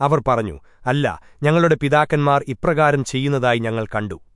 അവർ പറഞ്ഞു അല്ല ഞങ്ങളുടെ പിതാക്കന്മാർ ഇപ്രകാരം ചെയ്യുന്നതായി ഞങ്ങൾ കണ്ടു.